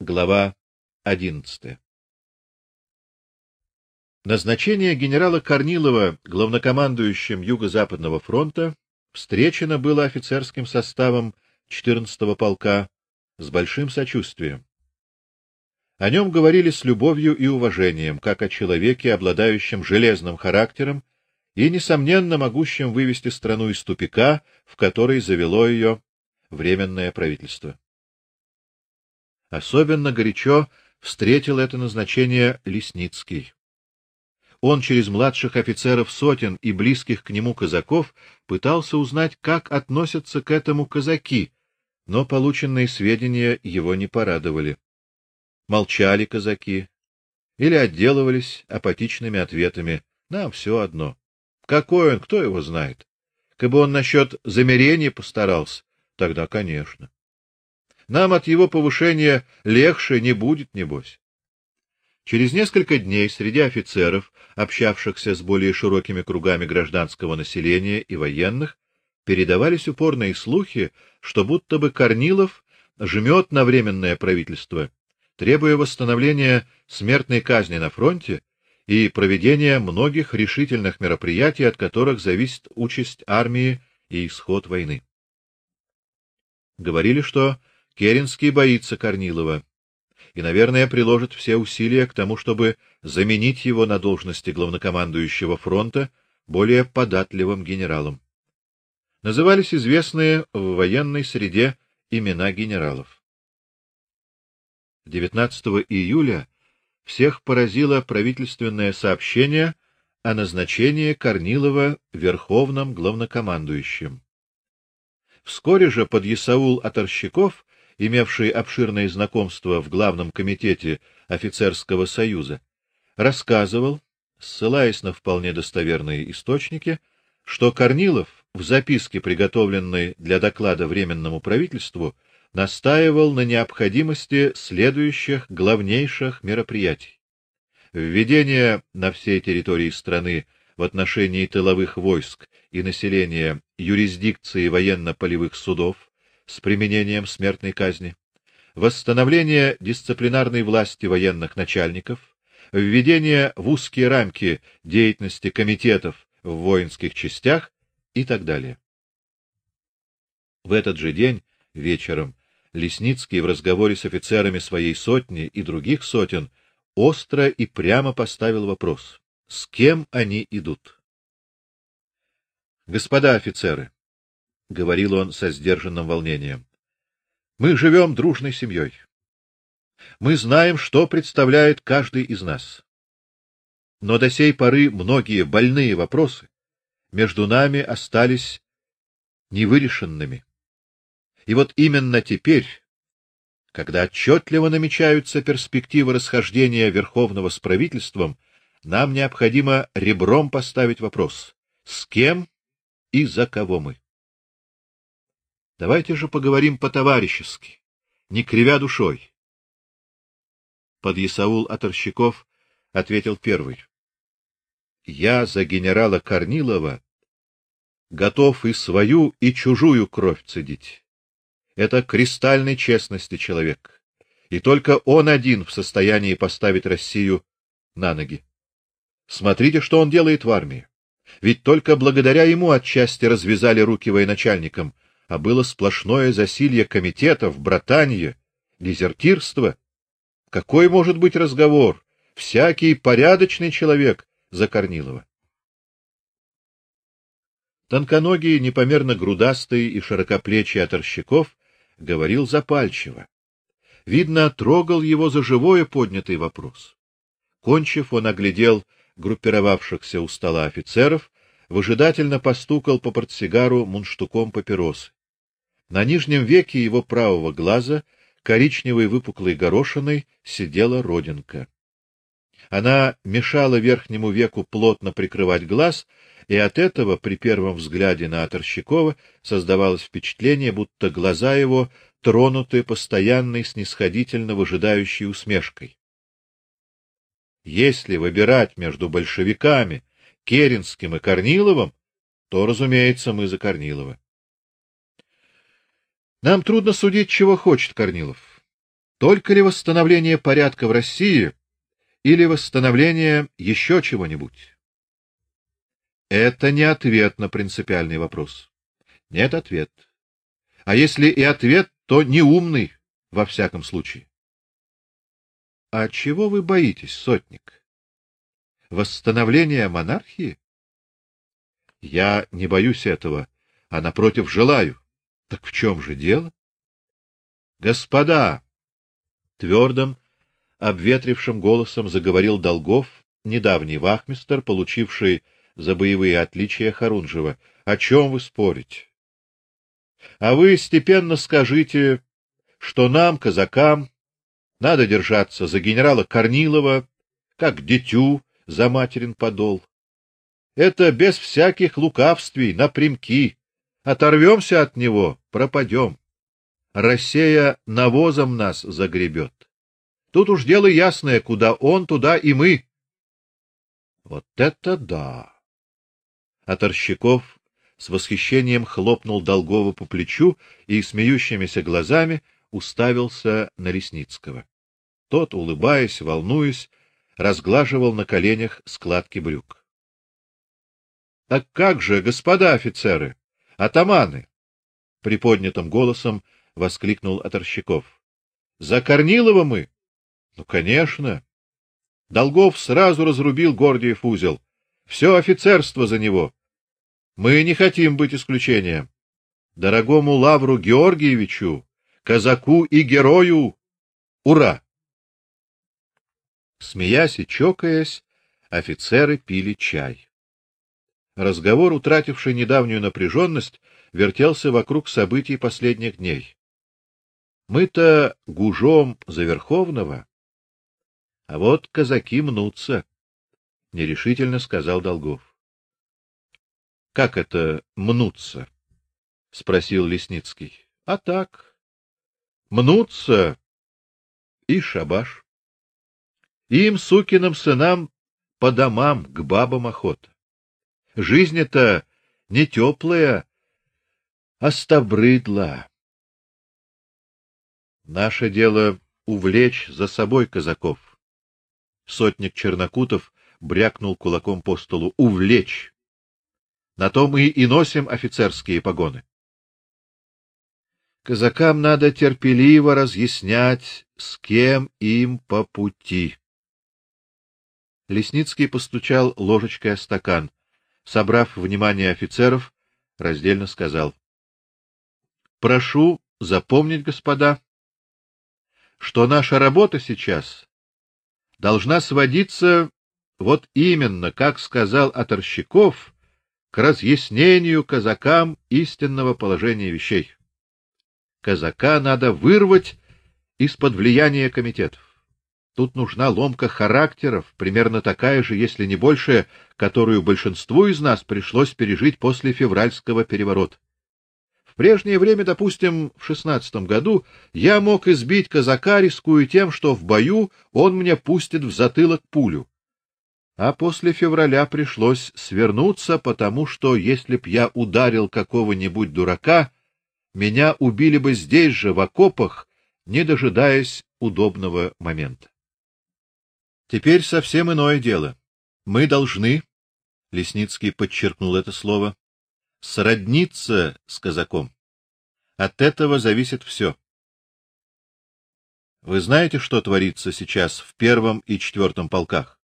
Глава 11. Назначение генерала Корнилова главнокомандующим Юго-Западного фронта встречено было офицерским составом 14-го полка с большим сочувствием. О нем говорили с любовью и уважением, как о человеке, обладающем железным характером и несомненно могущим вывести страну из тупика, в который завело ее временное правительство. Особенно горячо встретил это назначение Лесницкий. Он через младших офицеров сотен и близких к нему казаков пытался узнать, как относятся к этому казаки, но полученные сведения его не порадовали. Молчали казаки или отделывались апатичными ответами: "Нам все одно". Какой он, кто его знает? Кабы он насчет замерения постарался, тогда, конечно. Нам от его повышения легче не будет, небось. Через несколько дней среди офицеров, общавшихся с более широкими кругами гражданского населения и военных, передавались упорные слухи, что будто бы Корнилов жмет на временное правительство, требуя восстановления смертной казни на фронте и проведения многих решительных мероприятий, от которых зависит участь армии и исход войны. Говорили, что Керенский боится Корнилова и, наверное, приложит все усилия к тому, чтобы заменить его на должности главнокомандующего фронта более податливым генералом. Назывались известные в военной среде имена генералов. 19 июля всех поразило правительственное сообщение о назначении Корнилова верховным главнокомандующим. Вскоре же подъясаул Оторщиков имевший обширное знакомство в главном комитете офицерского союза, рассказывал, ссылаясь на вполне достоверные источники, что Корнилов в записке, приготовленной для доклада временному правительству, настаивал на необходимости следующих главнейших мероприятий: введение на всей территории страны в отношении тыловых войск и населения юрисдикции военно-полевых судов, с применением смертной казни, восстановление дисциплинарной власти военных начальников, введение в узкие рамки деятельности комитетов в воинских частях и так далее. В этот же день вечером Лесницкий в разговоре с офицерами своей сотни и других сотен остро и прямо поставил вопрос: с кем они идут? Господа офицеры, — говорил он со сдержанным волнением. — Мы живем дружной семьей. Мы знаем, что представляет каждый из нас. Но до сей поры многие больные вопросы между нами остались невырешенными. И вот именно теперь, когда отчетливо намечаются перспективы расхождения Верховного с правительством, нам необходимо ребром поставить вопрос: с кем и за кого мы? Давайте же поговорим по-товарищески, не кривя душой. Подъясаул Оторщиков ответил первый. Я за генерала Корнилова готов и свою, и чужую кровь цедить. Это кристальной честности человек, и только он один в состоянии поставить Россию на ноги. Смотрите, что он делает в армии. Ведь только благодаря ему отчасти развязали руки военачальникам, а было сплошное засилье комитетов, братанье, дезертирство. Какой может быть разговор? Всякий порядочный человек за Корнилова. Тонконогий, непомерно грудастый и широкоплечий оторщиков говорил запальчиво. Видно, трогал его за живое поднятый вопрос. Кончив, он оглядел группировавшихся у стола офицеров, выжидательно постукал по портсигару мундштуком папиросы. На нижнем веке его правого глаза, коричневой выпуклой горошиной, сидела родинка. Она мешала верхнему веку плотно прикрывать глаз, и от этого при первом взгляде на Оторщикова создавалось впечатление, будто глаза его тронуты постоянной снисходительно выжидающей усмешкой. Если выбирать между большевиками, Керенским и Корниловым, то, разумеется, мы за Корнилова. Нам трудно судить, чего хочет Корнилов. только ли восстановление порядка в России или восстановление еще чего-нибудь? Это не ответ на принципиальный вопрос. Нет ответ. А если и ответ, то неумный во всяком случае. А чего вы боитесь, сотник? Восстановления монархии? Я не боюсь этого, а напротив желаю. Так в чем же дело? Господа, твердым, обветрившим голосом заговорил Долгов, недавний вахмистр, получивший за боевые отличия Харунжева. О чем вы спорите? А вы степенно скажите, что нам, казакам, надо держаться за генерала Корнилова, как дитю за материн подол. Это без всяких лукавствий, напрямки. Оторвемся от него, пропадем. Россия навозом нас загребет. Тут уж дело ясное, куда он, туда и мы. Вот это да. А Торщиков с восхищением хлопнул Долгова по плечу и смеющимися глазами уставился на Лесницкого. Тот, улыбаясь, волнуясь, разглаживал на коленях складки брюк. Так как же, господа офицеры, атаманы, приподнятым голосом воскликнул Оторщиков. За Корнилова мы? Ну, конечно. Долгов сразу разрубил Гордиев узел. Все офицерство за него. Мы не хотим быть исключением. Дорогому Лавру Георгиевичу, казаку и герою, ура! Смеясь и чокаясь, офицеры пили чай. Разговор, утративший недавнюю напряженность, вертелся вокруг событий последних дней. Мы-то гужом за Верховного, а вот казаки мнутся, нерешительно сказал Долгов. Как это мнутся? спросил Лесницкий. А так, мнутся и шабаш. Им сукиным сынам по домам к бабам охота. Жизнь это не теплая, а ставрыдла. Наше дело увлечь за собой казаков. Сотник Чернокутов брякнул кулаком по столу. Увлечь. На то мы и носим офицерские погоны. Казакам надо терпеливо разъяснять, с кем им по пути. Лесницкий постучал ложечкой о стакан, собрав внимание офицеров, раздельно сказал: "Прошу запомнить, господа, что наша работа сейчас должна сводиться вот именно, как сказал Оторщиков, к разъяснению казакам истинного положения вещей. Казака надо вырвать из-под влияния комитетов. Тут нужна ломка характеров, примерно такая же, если не большая, которую большинству из нас пришлось пережить после февральского переворота. В прежнее время, допустим, в шестнадцатом году, я мог избить казака, рискуя тем, что в бою он мне пустит в затылок пулю а после февраля пришлось свернуться, потому что если б я ударил какого-нибудь дурака, меня убили бы здесь же в окопах, не дожидаясь удобного момента. Теперь совсем иное дело. Мы должны, Лесницкий подчеркнул это слово, сродниться с казаком. От этого зависит все. Вы знаете, что творится сейчас в первом и четвертом полках?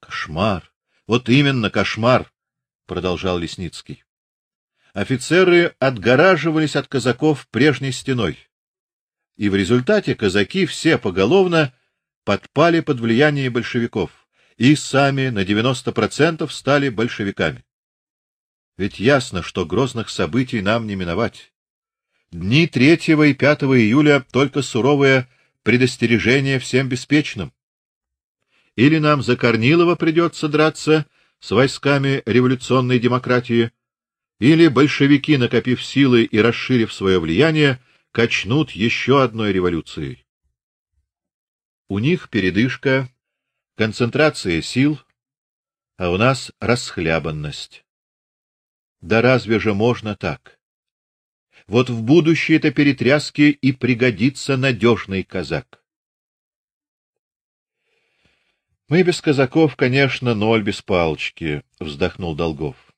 Кошмар. Вот именно кошмар, продолжал Лесницкий. Офицеры отгораживались от казаков прежней стеной. И в результате казаки все поголовно подпали под влияние большевиков и сами на 90% стали большевиками. Ведь ясно, что грозных событий нам не миновать. Дни 3 и 5 июля только суровое предостережение всем беспечным или нам за Корнилова придется драться с войсками революционной демократии, или большевики, накопив силы и расширив свое влияние, качнут еще одной революцией. У них передышка, концентрация сил, а у нас расхлябанность. Да разве же можно так? Вот в будущее это перетряски и пригодится надежный казак. Мы без казаков, конечно, ноль без палочки, вздохнул Долгов.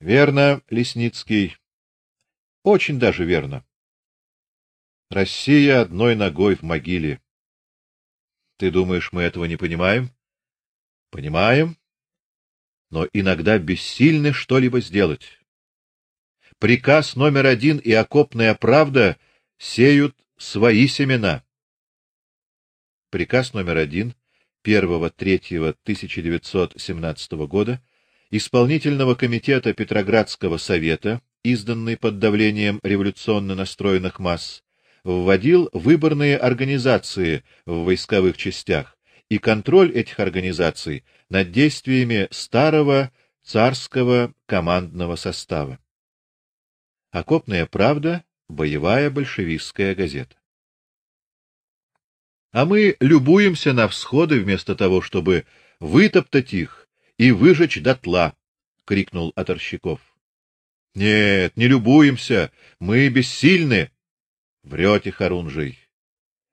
Верно, Лесницкий. Очень даже верно. Россия одной ногой в могиле. Ты думаешь, мы этого не понимаем? Понимаем, но иногда бессильны что-либо сделать. Приказ номер один и окопная правда сеют свои семена. Приказ номер один 1-3-1917 года исполнительного комитета Петроградского совета, изданный под давлением революционно настроенных масс, вводил выборные организации в войсковых частях и контроль этих организаций над действиями старого царского командного состава. Окопная правда боевая большевистская газета. А мы любуемся на всходы вместо того, чтобы вытоптать их и выжечь дотла, крикнул Оторщиков. Нет, не любуемся, мы бессильны. Врете, Харунжий.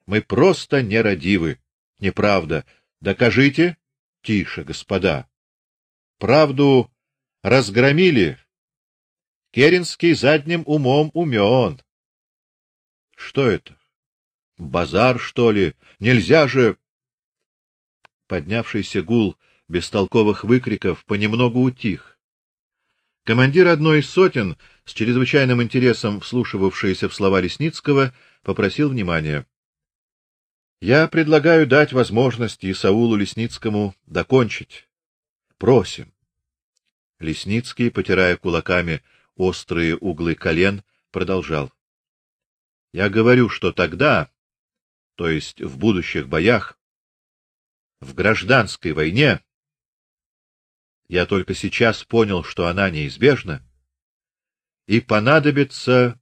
Мы просто нерадивы. Неправда. Докажите. Тише, господа. Правду разгромили. Керенский задним умом умен. Что это? Базар, что ли? Нельзя же. Поднявшийся гул бестолковых выкриков понемногу утих. Командир одной из сотен, с чрезвычайным интересом вслушивавшийся в слова Лесницкого, попросил внимания. Я предлагаю дать возможность Исаулу Лесницкому докончить. Просим. Лесницкий, потирая кулаками острые углы колен, продолжал: Я говорю, что тогда, то есть в будущих боях, в гражданской войне, я только сейчас понял, что она неизбежна, и понадобится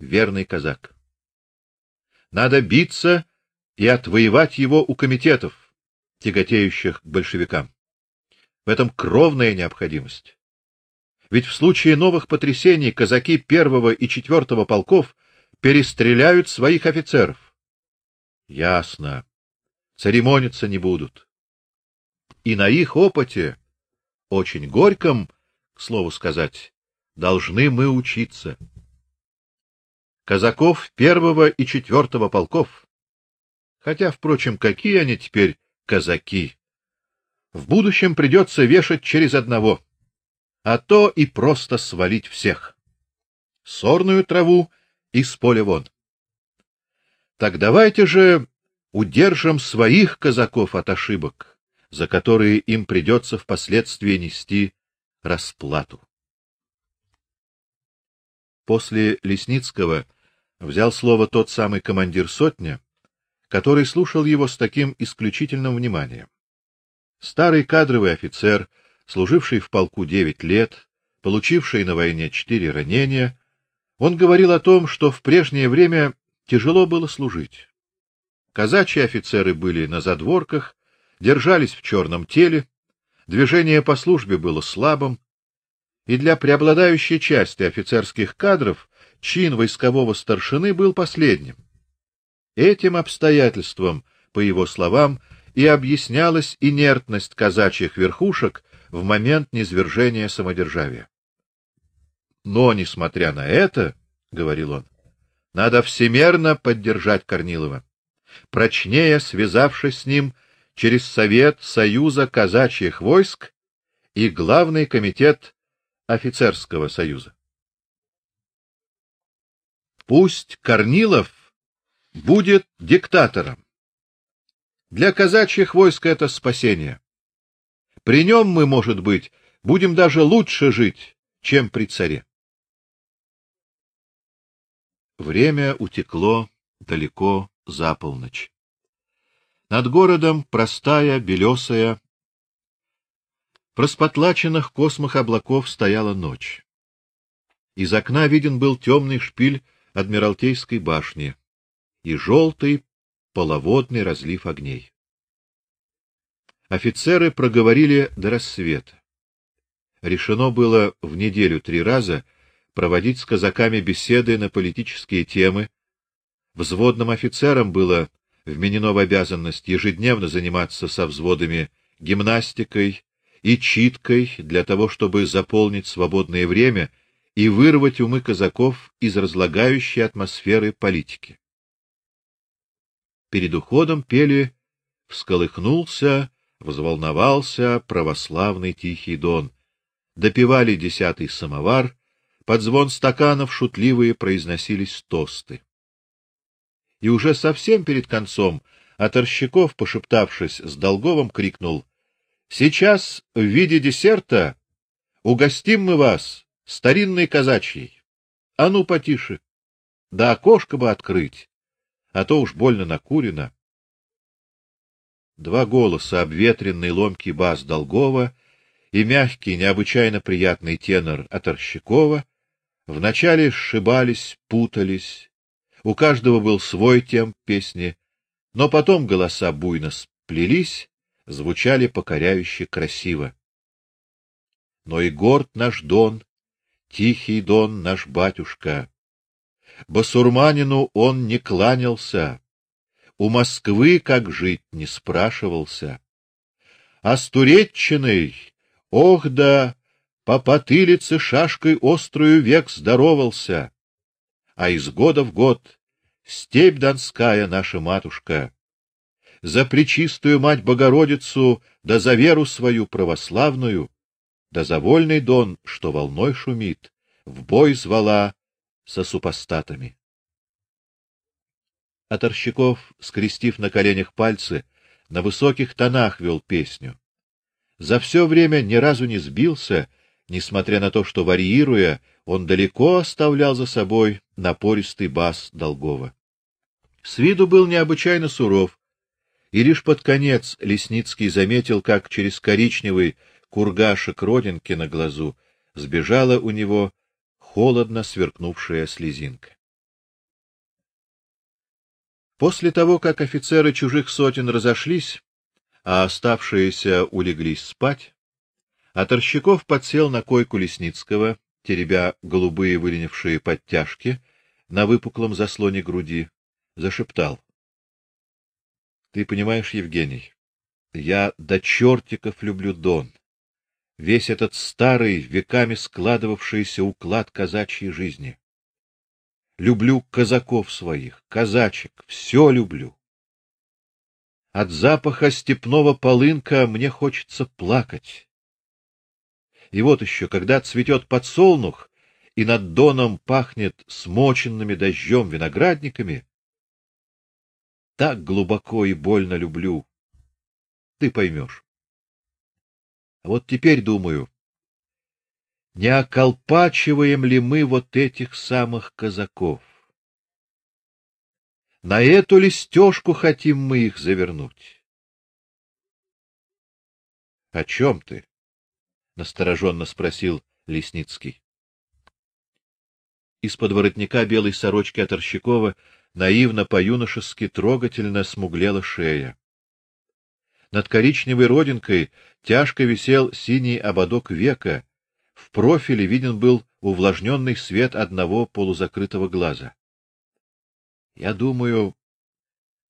верный казак. Надо биться и отвоевать его у комитетов, тяготеющих к большевикам. В этом кровная необходимость. Ведь в случае новых потрясений казаки первого и четвертого полков перестреляют своих офицеров. Ясно. Церемониться не будут. И на их опыте, очень горьком, к слову сказать, должны мы учиться. Казаков первого и четвертого полков Хотя, впрочем, какие они теперь казаки? В будущем придется вешать через одного, а то и просто свалить всех. Сорную траву из поля вон. Так давайте же удержим своих казаков от ошибок, за которые им придется впоследствии нести расплату. После Лесницкого взял слово тот самый командир сотни, который слушал его с таким исключительным вниманием. Старый кадровый офицер, служивший в полку девять лет, получивший на войне четыре ранения, он говорил о том, что в прежнее время тяжело было служить. Казачьи офицеры были на задворках, держались в черном теле, движение по службе было слабым, и для преобладающей части офицерских кадров чин войскового старшины был последним. Этим обстоятельством, по его словам, и объяснялась инертность казачьих верхушек в момент низвержения самодержавия. Но несмотря на это, говорил он, надо всемерно поддержать Корнилова, прочнее связавшись с ним через Совет Союза казачьих войск и главный комитет офицерского союза. Пусть Корнилов будет диктатором. Для казачьих войск это спасение. При нем мы, может быть, будем даже лучше жить, чем при царе. Время утекло далеко за полночь. Над городом простая, белесая, проспотлаченных космых облаков стояла ночь. Из окна виден был темный шпиль Адмиралтейской башни и желтый половодный разлив огней. Офицеры проговорили до рассвета. Решено было в неделю три раза проводить с казаками беседы на политические темы. Взводным офицерам было вменено в обязанность ежедневно заниматься со взводами гимнастикой и читкой для того, чтобы заполнить свободное время и вырвать умы казаков из разлагающей атмосферы политики. Перед уходом пели «Всколыхнулся, взволновался православный тихий дон». Допивали десятый самовар, под звон стаканов шутливые произносились тосты. И уже совсем перед концом Оторщиков, пошептавшись с Долговым, крикнул: "Сейчас в виде десерта угостим мы вас старинной казачьей. А ну потише. Да окошко бы открыть, а то уж больно накурено". Два голоса, обветренный ломкий бас Долгова и мягкий, необычайно приятный тенор Оторщикова, вначале сшибались, путались. У каждого был свой темп песни, но потом голоса буйно сплелись, звучали покоряюще красиво. Но и горд наш Дон, тихий Дон наш батюшка. Басурманину он не кланялся, у Москвы как жить не спрашивался. А с Туреччиной, ох да, по потылице шашкой острую век здоровался. А из года в год степь донская наша матушка, за пречистую мать Богородицу, да за веру свою православную, да за вольный дон, что волной шумит, в бой звала со супостатами. А Торщиков, скрестив на коленях пальцы, на высоких тонах вел песню. За все время ни разу не сбился, несмотря на то, что варьируя, он далеко оставлял за собой напористый бас Долгова. С виду был необычайно суров, и лишь под конец Лесницкий заметил, как через коричневый кургашек родинки на глазу сбежала у него холодно сверкнувшая слезинка. После того, как офицеры чужих сотен разошлись, а оставшиеся улеглись спать, Оторщиков подсел на койку Лесницкого, теребя голубые выленившие подтяжки на выпуклом заслоне груди, зашептал: Ты понимаешь, Евгений, я до чертиков люблю Дон. Весь этот старый, веками складывавшийся уклад казачьей жизни. Люблю казаков своих, казачек, все люблю. От запаха степного полынка мне хочется плакать. И вот еще, когда цветет подсолнух, и над доном пахнет смоченными дождем виноградниками, так глубоко и больно люблю. Ты поймешь. А вот теперь думаю, не околпачиваем ли мы вот этих самых казаков? На эту листежку хотим мы их завернуть. — О чем ты? — настороженно спросил Лесницкий. Из-под воротника белой сорочки от Орщикова наивно по-юношески трогательно смуглела шея. Над коричневой родинкой тяжко висел синий ободок века. В профиле виден был увлажненный свет одного полузакрытого глаза. Я думаю,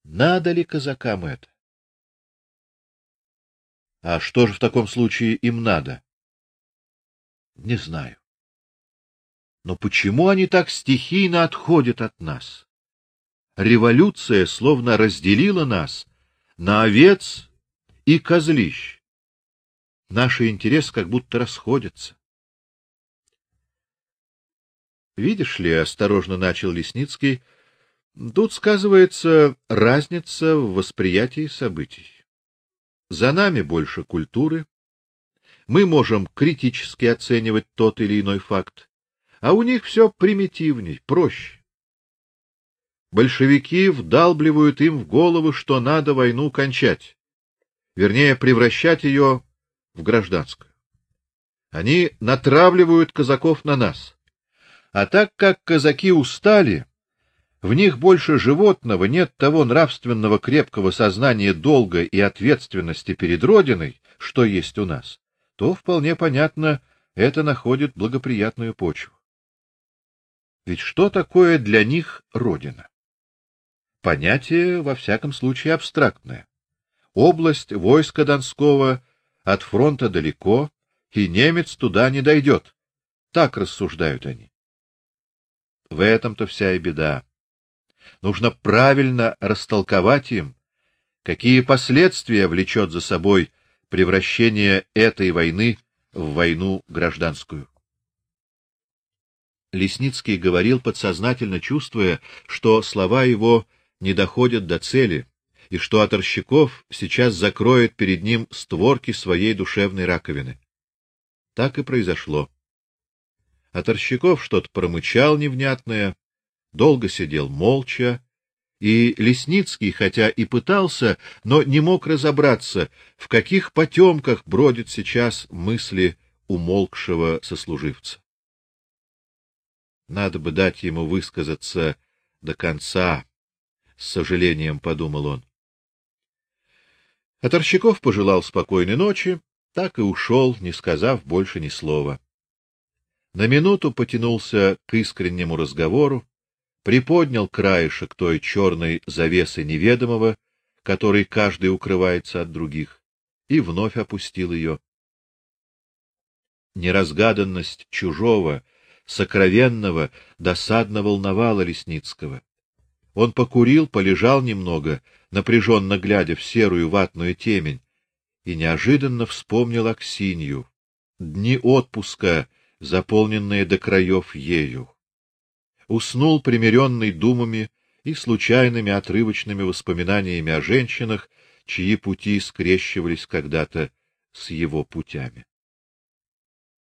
надо ли казакам это? А что же в таком случае им надо? Не знаю. Но почему они так стихийно отходят от нас? Революция словно разделила нас на овец и козлищ. Наши интересы как будто расходятся. Видишь ли, осторожно начал Лесницкий, тут сказывается разница в восприятии событий. За нами больше культуры. Мы можем критически оценивать тот или иной факт, а у них все примитивней, проще большевики вдалбливают им в голову, что надо войну кончать, вернее, превращать ее в гражданскую. Они натравливают казаков на нас. А так как казаки устали, в них больше животного, нет того нравственного крепкого сознания долга и ответственности перед родиной, что есть у нас, то вполне понятно, это находит благоприятную почву. Ведь что такое для них родина? Понятие во всяком случае абстрактное. Область войска Донского от фронта далеко, и немец туда не дойдет. Так рассуждают они. В этом-то вся и беда. Нужно правильно растолковать им, какие последствия влечет за собой превращение этой войны в войну гражданскую. Лесницкий говорил подсознательно чувствуя, что слова его не доходят до цели, и что Оторщиков сейчас закроет перед ним створки своей душевной раковины. Так и произошло. Оторщиков что-то промычал невнятное, долго сидел молча, и Лесницкий, хотя и пытался, но не мог разобраться, в каких потемках бродят сейчас мысли умолкшего сослуживца. Надо бы дать ему высказаться до конца, с сожалением подумал он. Оторщиков пожелал спокойной ночи, так и ушел, не сказав больше ни слова. На минуту потянулся к искреннему разговору, приподнял краешек той черной завесы неведомого, которой каждый укрывается от других, и вновь опустил ее. Неразгаданность чужого, сокровенного, досадно волновала Лесницкого. Он покурил, полежал немного, напряженно глядя в серую ватную темень, и неожиданно вспомнил Аксинью, дни отпуска, заполненные до краев ею уснул примиренный думами и случайными отрывочными воспоминаниями о женщинах, чьи пути скрещивались когда-то с его путями.